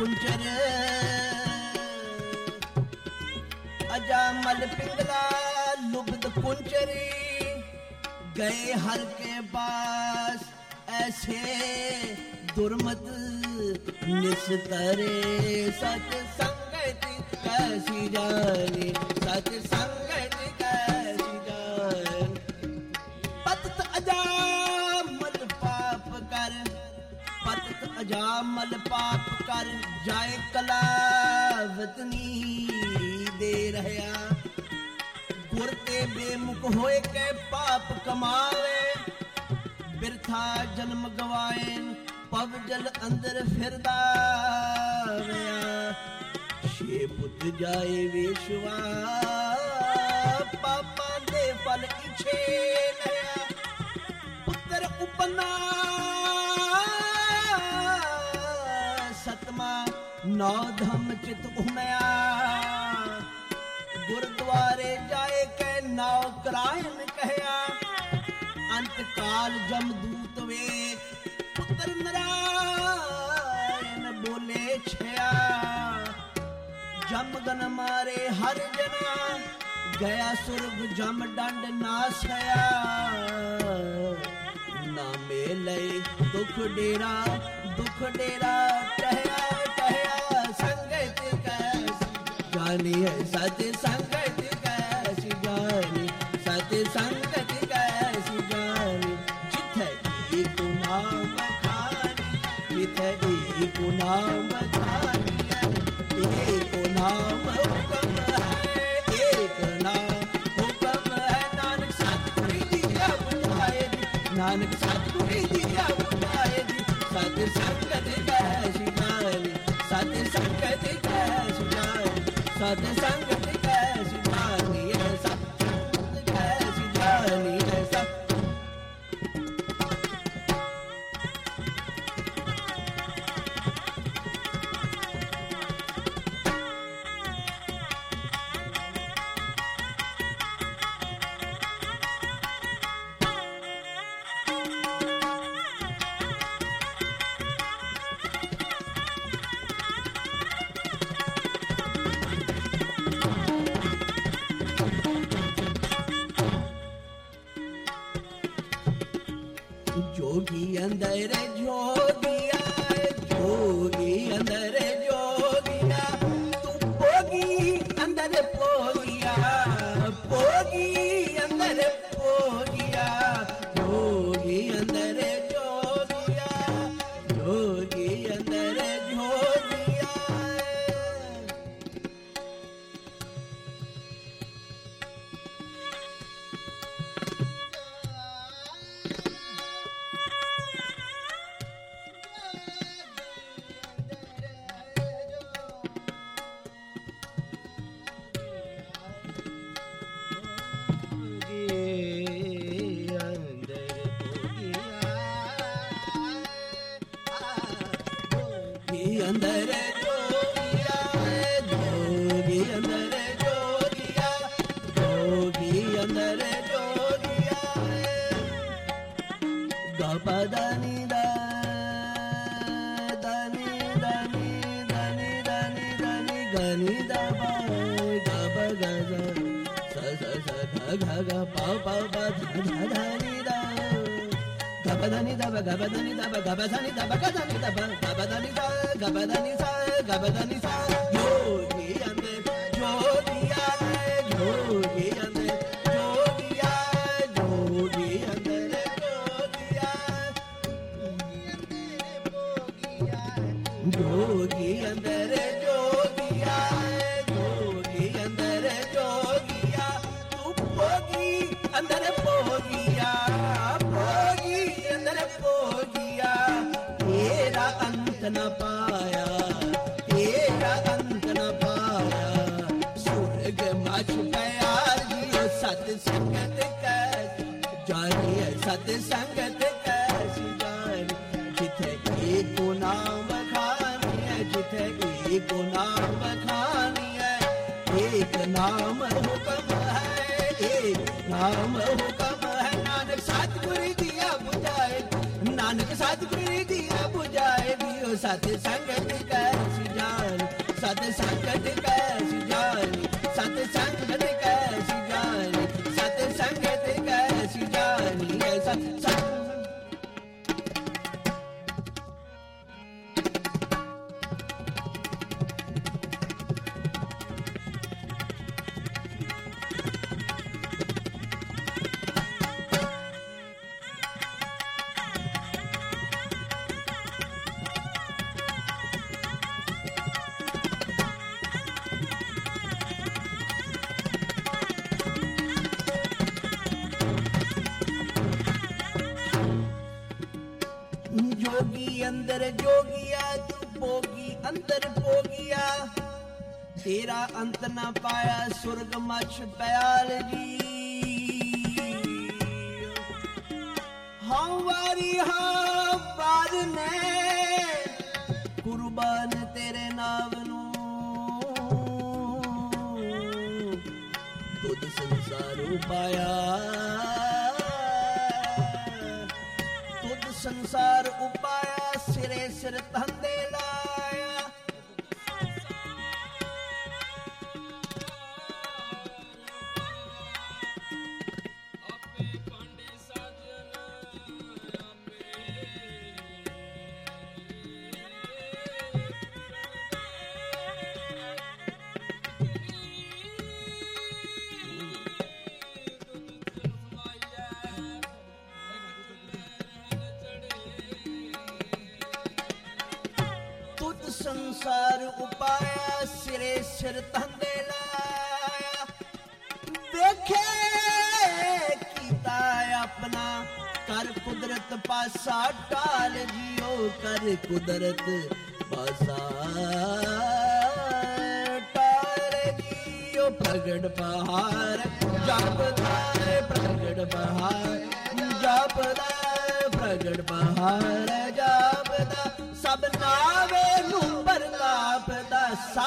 कुंचर अजामल पिंगला लुब्ध कुंचरी। गए हर के पास ऐसे दुर्मत निस्तरे। सतसंग कैसी जाने? सतसंग अजामल पाप कर जाए कला वतनी दे रहया गुरते बेमुख होए के पाप कमावे, बिरथा जन्म गवाए पव जल अंदर फिरदा शे पुत जाए वेशवा, पापा दे फल इछे नया। पुत्र उपना ਲਿਆ ਚਿਤ ਉਮਿਆ ਗੁਰਦੁਆਰੇ ਜਾਏ ਕੈ ਨਾਉ ਕਰਾਇਨ ਕਹਿਆ। ਅੰਤ ਕਾਲ ਜਮਦੂਤ ਵੇ ਪੁੱਤਰ ਨਰਾਇਣ ਬੋਲੇ ਛਿਆ। ਜਮ ਮਾਰੇ ਹਰ ਜਨਾ, ਗਿਆ ਸੁਰਗ ਜਮ ਡੰਡ ਨਾਸਿਆ ਨਾ ਮੇਲੇ ਦੁਖ ਡੇਰਾ ਦੁਖ ਡੇਰਾ Radha Sangha. जोगी Gabadani da ba, gabadani da ba, gabadani da ba, gabadani da, gabadani sa, gabadani sa. गया जियो सत संगत कैसी जानी है सत संगत कैसी जानी। जिथे एक नाम खानी है, जिथे एक नाम खानी है, एक नाम हुक्म है, एक नाम हुक्म है। नानक सतगुरु दिया बुझाए, नानक सतगुरु दिया बुझाए दियो सत संगत ਜੋਗੀ ਅੰਦਰ ਜੋਗੀਆ, ਤੂੰ ਭੋਗੀ ਅੰਦਰ ਭੋਗੀਆ। ਤੇਰਾ ਅੰਤ ਨਾ ਪਾਇਆ, ਸੁਰਗ ਮਛ ਪਿਆਲ ਜੀ। ਹਾਂ ਵਾਰੀ ਹਾਂ ਬਾਦ ਨੇ, ਕੁਰਬਾਨ ਤੇਰੇ ਨਾਮ ਨੂੰ। ਤੁਧ ਸੰਸਾਰ ਉਪਾਇਆ ਤੁਧ ਸੰਸਾਰ ਉਪਾਇਆ ਸਿਰੇ ਸਿਰ ਸੰਸਾਰ ਉਪਾਇਆ ਸਿਰੇ ਸਿਰ ਧੰਦੇ ਲਾਇਆ। ਵੇਖੇ ਕੀਤਾ ਆਪਣਾ ਕਰ ਕੁਦਰਤ ਪਾਸਾ, ਟਾਲ ਜਿਓ ਕਰ ਕੁਦਰਤ ਪਾਸਾ। ਟਾਲ ਜਿਓ ਪ੍ਰਗਟ ਬਹਾਰ ਜਪਦਾ ਪ੍ਰਗਟ ਬਹਾਰ ਜਪਦਾ ਪ੍ਰਗਟ ਬਹਾਰ ਜਪਦਾ ਸਭ ਨਾਵੇ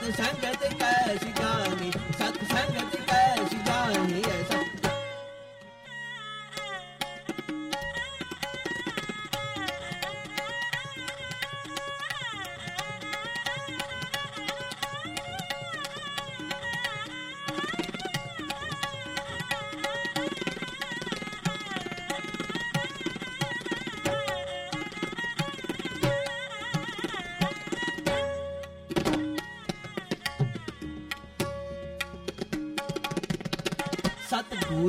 जान सत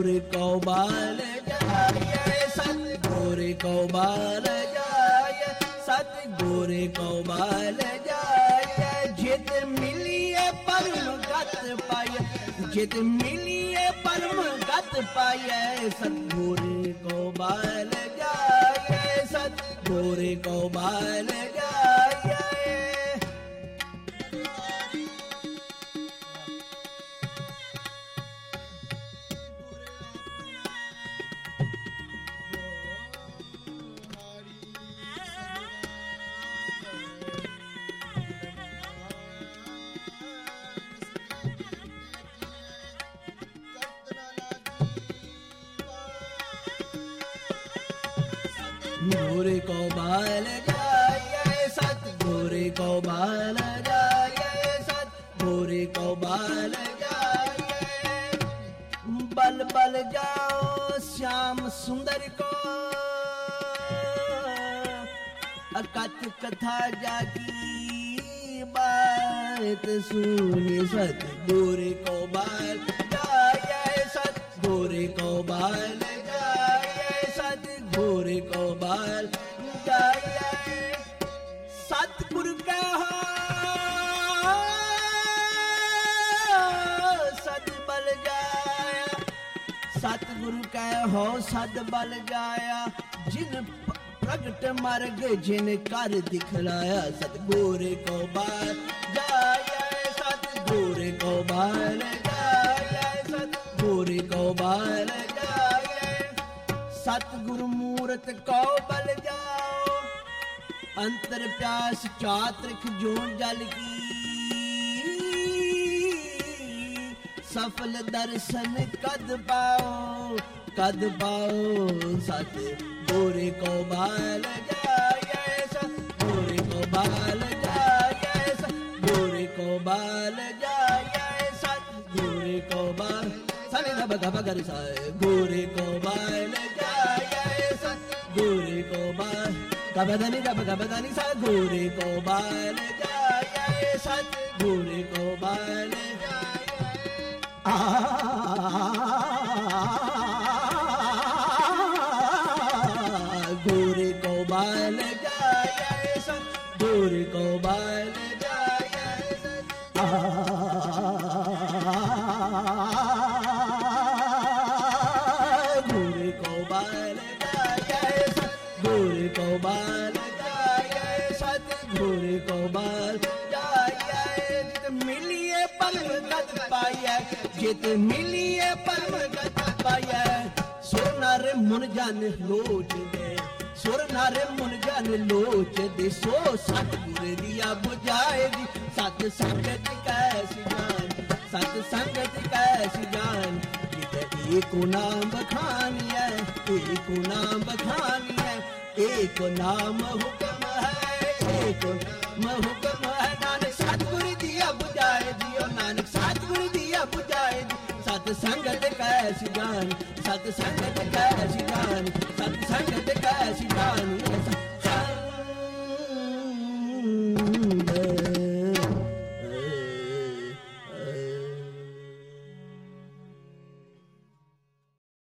सतगुर को बाल जाय सतगुर को बाल जाय सतगुर को बाल जाय जित मिलिए परम गत पाय जित मिलिए परम गत पाय सतगुर को बाल जाय सतगुर को बाल जाय गुर को बाल जाय सतगुर को बाल जाय सतगुर को बाल बल बल जाओ, श्याम सुंदर को। अकथ कथा जाकी बात सुनी सतगुर को बाल कह हो सद बल जाया जिन प- प्रगट मर्ग जिन कर दिखलाया सतगुर को बाल जाया सतगुर को बाल जाया सतगुर को बाल जाया सतगुरु मूरत को बल जाओ अंतर प्यास चात्रिक जोन जल की सफल दर्शन कद पाओ सत गोरे को बाल जाए गोरे को बाल जाए गोरे को बाल जाए सत गोरे को बाल गप गरि सा गुरु को बाल जाए सत गुरु को बाल गप गप धनि सा गुरु को बाल जाए सत गुरु को बाल गुरु जित मिलिए परम गत पाइए। सोनार मुन जान लोच दे सुर नारे मुन जान लोच दे सो सत गुरु दिया बुझाएगी। सत संगत कैसी जान? सत संगत कैसी जान? एक नाम बखानी है एक नाम बखानी है एक नाम हुक्म है, एक नाम हुक्म है। नानक सतगुरु दिया बुझाए दी सत संगत कैसी जान सत संगत कैसी जान सत संगत कैसी जान